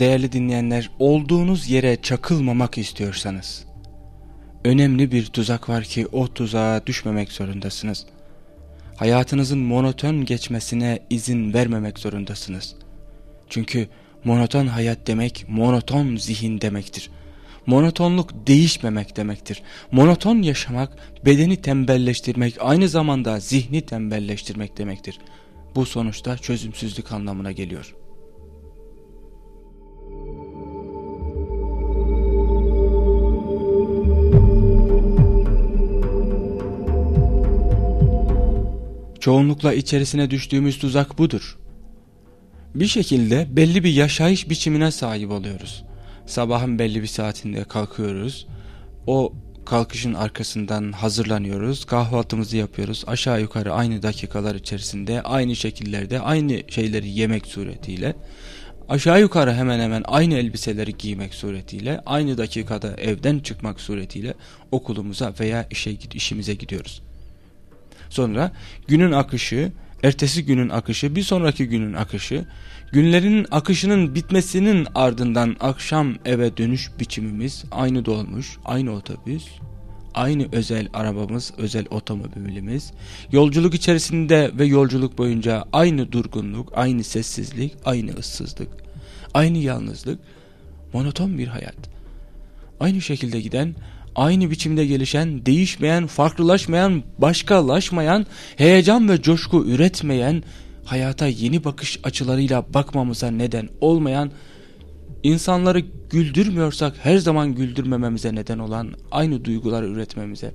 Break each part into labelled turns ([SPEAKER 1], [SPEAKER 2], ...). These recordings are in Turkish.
[SPEAKER 1] değerli dinleyenler olduğunuz yere çakılmamak istiyorsanız önemli bir tuzak var ki o tuzağa düşmemek zorundasınız. Hayatınızın monoton geçmesine izin vermemek zorundasınız. Çünkü monoton hayat demek monoton zihin demektir. Monotonluk değişmemek demektir. Monoton yaşamak bedeni tembelleştirmek aynı zamanda zihni tembelleştirmek demektir. Bu sonuçta çözümsüzlük anlamına geliyor. Çoğunlukla içerisine düştüğümüz tuzak budur. Bir şekilde belli bir yaşayış biçimine sahip oluyoruz. Sabahın belli bir saatinde kalkıyoruz. O kalkışın arkasından hazırlanıyoruz. Kahvaltımızı yapıyoruz. Aşağı yukarı aynı dakikalar içerisinde, aynı şekillerde, aynı şeyleri yemek suretiyle aşağı yukarı hemen hemen aynı elbiseleri giymek suretiyle, aynı dakikada evden çıkmak suretiyle okulumuza veya işe işimize gidiyoruz. Sonra günün akışı, ertesi günün akışı, bir sonraki günün akışı, günlerin akışının bitmesinin ardından akşam eve dönüş biçimimiz aynı dolmuş, aynı otobüs, aynı özel arabamız, özel otomobilimiz, yolculuk içerisinde ve yolculuk boyunca aynı durgunluk, aynı sessizlik, aynı ıssızlık, aynı yalnızlık, monoton bir hayat. Aynı şekilde giden aynı biçimde gelişen, değişmeyen, farklılaşmayan, başkalaşmayan, heyecan ve coşku üretmeyen, hayata yeni bakış açılarıyla bakmamıza neden olmayan, insanları güldürmüyorsak her zaman güldürmememize neden olan aynı duyguları üretmemize,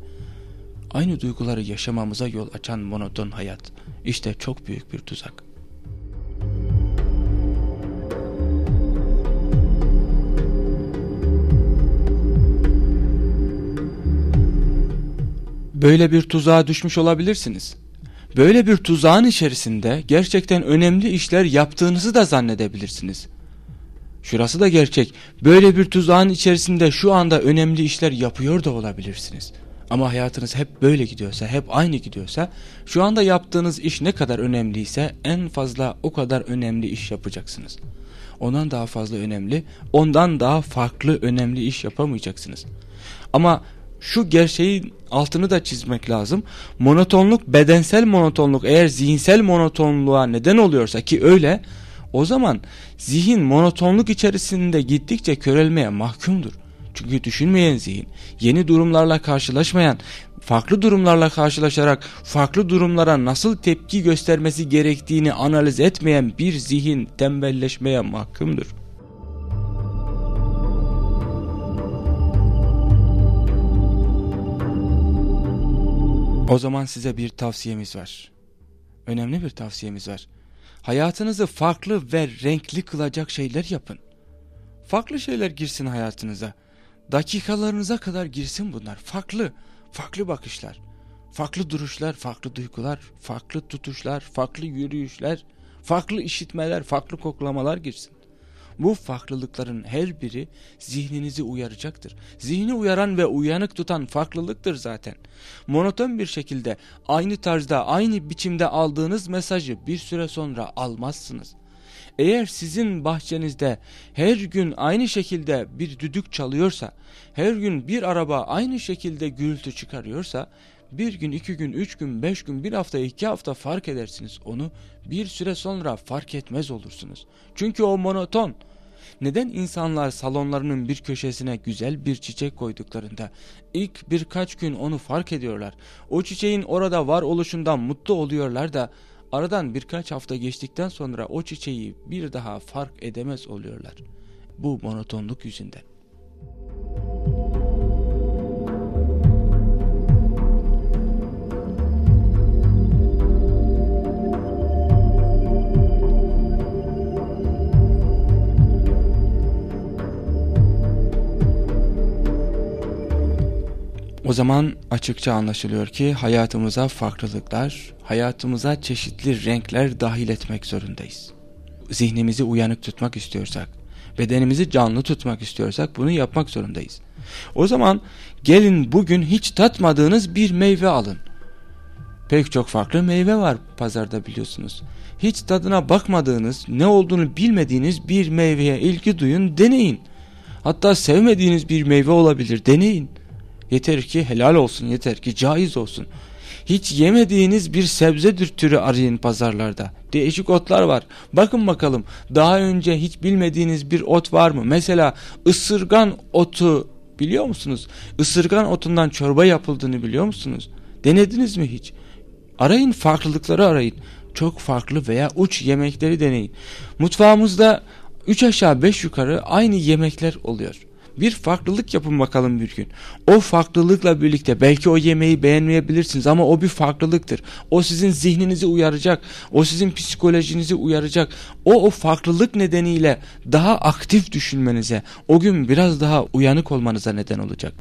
[SPEAKER 1] aynı duyguları yaşamamıza yol açan monoton hayat. İşte çok büyük bir tuzak. Böyle bir tuzağa düşmüş olabilirsiniz. Böyle bir tuzağın içerisinde gerçekten önemli işler yaptığınızı da zannedebilirsiniz. Şurası da gerçek. Böyle bir tuzağın içerisinde şu anda önemli işler yapıyor da olabilirsiniz. Ama hayatınız hep böyle gidiyorsa, hep aynı gidiyorsa, şu anda yaptığınız iş ne kadar önemliyse en fazla o kadar önemli iş yapacaksınız. Ondan daha fazla önemli, ondan daha farklı önemli iş yapamayacaksınız. Ama şu gerçeğin altını da çizmek lazım. Monotonluk, bedensel monotonluk eğer zihinsel monotonluğa neden oluyorsa ki öyle, o zaman zihin monotonluk içerisinde gittikçe körelmeye mahkumdur. Çünkü düşünmeyen zihin, yeni durumlarla karşılaşmayan, farklı durumlarla karşılaşarak farklı durumlara nasıl tepki göstermesi gerektiğini analiz etmeyen bir zihin tembelleşmeye mahkumdur. O zaman size bir tavsiyemiz var. Önemli bir tavsiyemiz var. Hayatınızı farklı ve renkli kılacak şeyler yapın. Farklı şeyler girsin hayatınıza. Dakikalarınıza kadar girsin bunlar. Farklı, farklı bakışlar, farklı duruşlar, farklı duygular, farklı tutuşlar, farklı yürüyüşler, farklı işitmeler, farklı koklamalar girsin. Bu farklılıkların her biri zihninizi uyaracaktır. Zihni uyaran ve uyanık tutan farklılıktır zaten. Monoton bir şekilde aynı tarzda aynı biçimde aldığınız mesajı bir süre sonra almazsınız. Eğer sizin bahçenizde her gün aynı şekilde bir düdük çalıyorsa, her gün bir araba aynı şekilde gürültü çıkarıyorsa, bir gün, iki gün, üç gün, beş gün, bir hafta, iki hafta fark edersiniz onu. Bir süre sonra fark etmez olursunuz. Çünkü o monoton. Neden insanlar salonlarının bir köşesine güzel bir çiçek koyduklarında ilk birkaç gün onu fark ediyorlar. O çiçeğin orada var oluşundan mutlu oluyorlar da aradan birkaç hafta geçtikten sonra o çiçeği bir daha fark edemez oluyorlar. Bu monotonluk yüzünden. O zaman açıkça anlaşılıyor ki hayatımıza farklılıklar, hayatımıza çeşitli renkler dahil etmek zorundayız. Zihnimizi uyanık tutmak istiyorsak, bedenimizi canlı tutmak istiyorsak bunu yapmak zorundayız. O zaman gelin bugün hiç tatmadığınız bir meyve alın. Pek çok farklı meyve var pazarda biliyorsunuz. hiç tadına bakmadığınız, ne olduğunu bilmediğiniz bir meyveye ilgi duyun, deneyin. Hatta sevmediğiniz bir meyve olabilir, deneyin. Yeter ki helal olsun, yeter ki caiz olsun. Hiç yemediğiniz bir sebze türü arayın pazarlarda. Değişik otlar var. Bakın bakalım daha önce hiç bilmediğiniz bir ot var mı? Mesela ısırgan otu biliyor musunuz? Isırgan otundan çorba yapıldığını biliyor musunuz? Denediniz mi hiç? Arayın farklılıkları arayın. Çok farklı veya uç yemekleri deneyin. Mutfağımızda 3 aşağı 5 yukarı aynı yemekler oluyor. Bir farklılık yapın bakalım bir gün. O farklılıkla birlikte belki o yemeği beğenmeyebilirsiniz ama o bir farklılıktır. O sizin zihninizi uyaracak. O sizin psikolojinizi uyaracak. O o farklılık nedeniyle daha aktif düşünmenize, o gün biraz daha uyanık olmanıza neden olacak.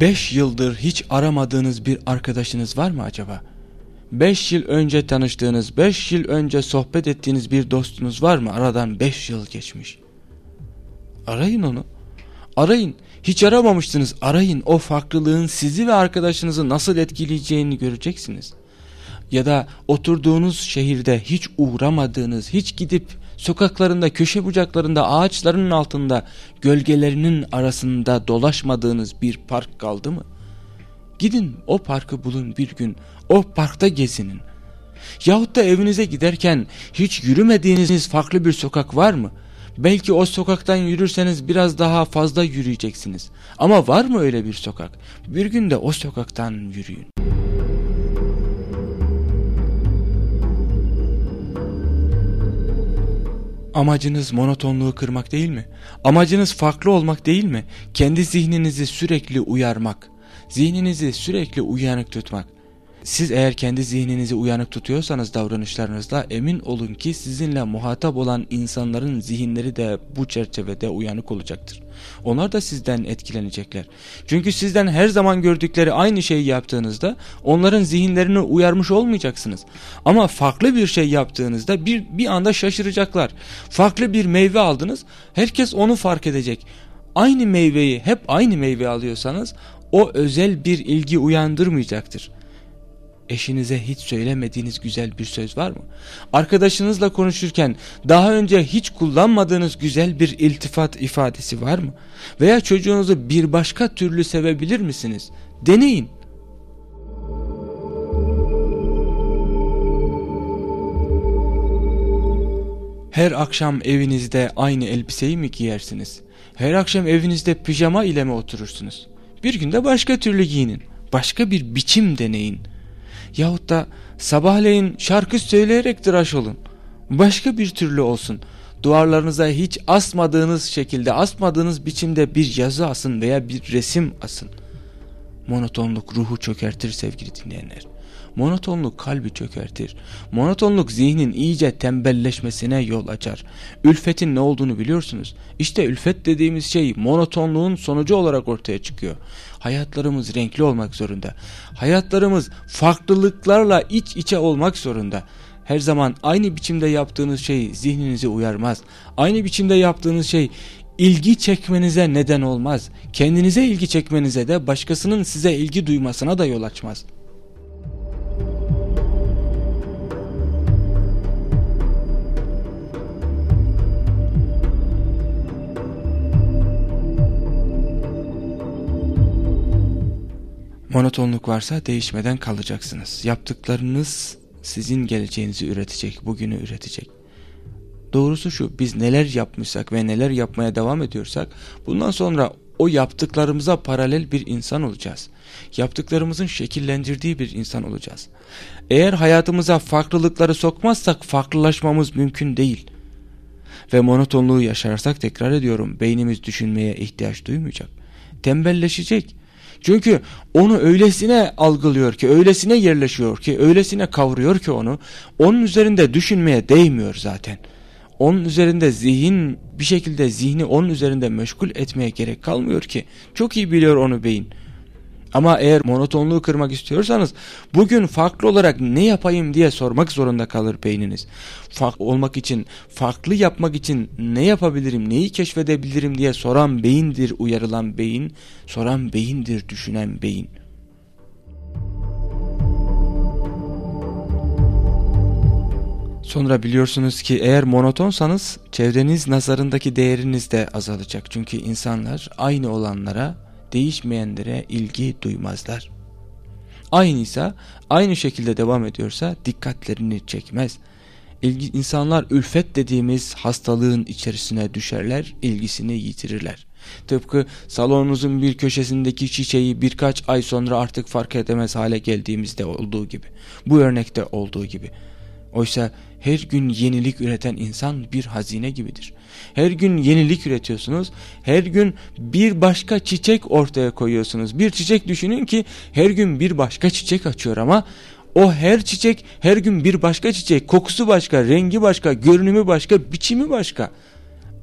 [SPEAKER 1] Beş yıldır hiç aramadığınız bir arkadaşınız var mı acaba? 5 yıl önce tanıştığınız, 5 yıl önce sohbet ettiğiniz bir dostunuz var mı? Aradan 5 yıl geçmiş. Arayın onu. Arayın. Hiç aramamıştınız. Arayın. O farklılığın sizi ve arkadaşınızı nasıl etkileyeceğini göreceksiniz. Ya da oturduğunuz şehirde hiç uğramadığınız, hiç gidip sokaklarında, köşe bucaklarında, ağaçların altında, gölgelerinin arasında dolaşmadığınız bir park kaldı mı? Gidin o parkı bulun bir gün. O parkta gezinin. Yahut da evinize giderken hiç yürümediğiniz farklı bir sokak var mı? Belki o sokaktan yürürseniz biraz daha fazla yürüyeceksiniz. Ama var mı öyle bir sokak? Bir gün de o sokaktan yürüyün. Amacınız monotonluğu kırmak değil mi? Amacınız farklı olmak değil mi? Kendi zihninizi sürekli uyarmak. Zihninizi sürekli uyanık tutmak. Siz eğer kendi zihninizi uyanık tutuyorsanız davranışlarınızla emin olun ki sizinle muhatap olan insanların zihinleri de bu çerçevede uyanık olacaktır. Onlar da sizden etkilenecekler. Çünkü sizden her zaman gördükleri aynı şeyi yaptığınızda onların zihinlerini uyarmış olmayacaksınız. Ama farklı bir şey yaptığınızda bir, bir anda şaşıracaklar. Farklı bir meyve aldınız herkes onu fark edecek. Aynı meyveyi hep aynı meyve alıyorsanız o özel bir ilgi uyandırmayacaktır. Eşinize hiç söylemediğiniz güzel bir söz var mı? Arkadaşınızla konuşurken daha önce hiç kullanmadığınız güzel bir iltifat ifadesi var mı? Veya çocuğunuzu bir başka türlü sevebilir misiniz? Deneyin. Her akşam evinizde aynı elbiseyi mi giyersiniz? Her akşam evinizde pijama ile mi oturursunuz? Bir günde başka türlü giyinin. Başka bir biçim deneyin. Yahut da sabahleyin şarkı söyleyerek tıraş olun. Başka bir türlü olsun. Duvarlarınıza hiç asmadığınız şekilde, asmadığınız biçimde bir yazı asın veya bir resim asın. Monotonluk ruhu çökertir sevgili dinleyenler. Monotonluk kalbi çökertir. Monotonluk zihnin iyice tembelleşmesine yol açar. Ülfetin ne olduğunu biliyorsunuz. İşte ülfet dediğimiz şey monotonluğun sonucu olarak ortaya çıkıyor. Hayatlarımız renkli olmak zorunda. Hayatlarımız farklılıklarla iç içe olmak zorunda. Her zaman aynı biçimde yaptığınız şey zihninizi uyarmaz. Aynı biçimde yaptığınız şey ilgi çekmenize neden olmaz. Kendinize ilgi çekmenize de başkasının size ilgi duymasına da yol açmaz. Monotonluk varsa değişmeden kalacaksınız. Yaptıklarınız sizin geleceğinizi üretecek, bugünü üretecek. Doğrusu şu, biz neler yapmışsak ve neler yapmaya devam ediyorsak, bundan sonra o yaptıklarımıza paralel bir insan olacağız. Yaptıklarımızın şekillendirdiği bir insan olacağız. Eğer hayatımıza farklılıkları sokmazsak farklılaşmamız mümkün değil. Ve monotonluğu yaşarsak tekrar ediyorum beynimiz düşünmeye ihtiyaç duymayacak. Tembelleşecek çünkü onu öylesine algılıyor ki, öylesine yerleşiyor ki, öylesine kavruyor ki onu, onun üzerinde düşünmeye değmiyor zaten. Onun üzerinde zihin, bir şekilde zihni onun üzerinde meşgul etmeye gerek kalmıyor ki. Çok iyi biliyor onu beyin. Ama eğer monotonluğu kırmak istiyorsanız bugün farklı olarak ne yapayım diye sormak zorunda kalır beyniniz. Farklı olmak için, farklı yapmak için ne yapabilirim, neyi keşfedebilirim diye soran beyindir uyarılan beyin, soran beyindir düşünen beyin. Sonra biliyorsunuz ki eğer monotonsanız çevreniz nazarındaki değeriniz de azalacak. Çünkü insanlar aynı olanlara, değişmeyenlere ilgi duymazlar. Aynıysa, aynı şekilde devam ediyorsa dikkatlerini çekmez. İlgi, insanlar ülfet dediğimiz hastalığın içerisine düşerler, ilgisini yitirirler. Tıpkı salonunuzun bir köşesindeki çiçeği birkaç ay sonra artık fark edemez hale geldiğimizde olduğu gibi. Bu örnekte olduğu gibi. Oysa her gün yenilik üreten insan bir hazine gibidir. Her gün yenilik üretiyorsunuz. Her gün bir başka çiçek ortaya koyuyorsunuz. Bir çiçek düşünün ki her gün bir başka çiçek açıyor ama o her çiçek her gün bir başka çiçek. Kokusu başka, rengi başka, görünümü başka, biçimi başka.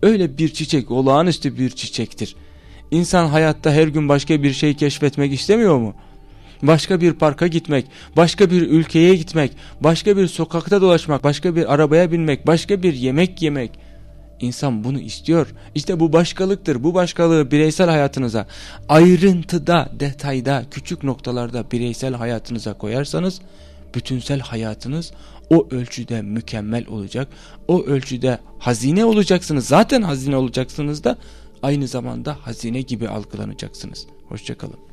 [SPEAKER 1] Öyle bir çiçek olağanüstü bir çiçektir. İnsan hayatta her gün başka bir şey keşfetmek istemiyor mu? Başka bir parka gitmek, başka bir ülkeye gitmek, başka bir sokakta dolaşmak, başka bir arabaya binmek, başka bir yemek yemek. İnsan bunu istiyor. İşte bu başkalıktır. Bu başkalığı bireysel hayatınıza ayrıntıda, detayda, küçük noktalarda bireysel hayatınıza koyarsanız bütünsel hayatınız o ölçüde mükemmel olacak. O ölçüde hazine olacaksınız. Zaten hazine olacaksınız da aynı zamanda hazine gibi algılanacaksınız. Hoşçakalın.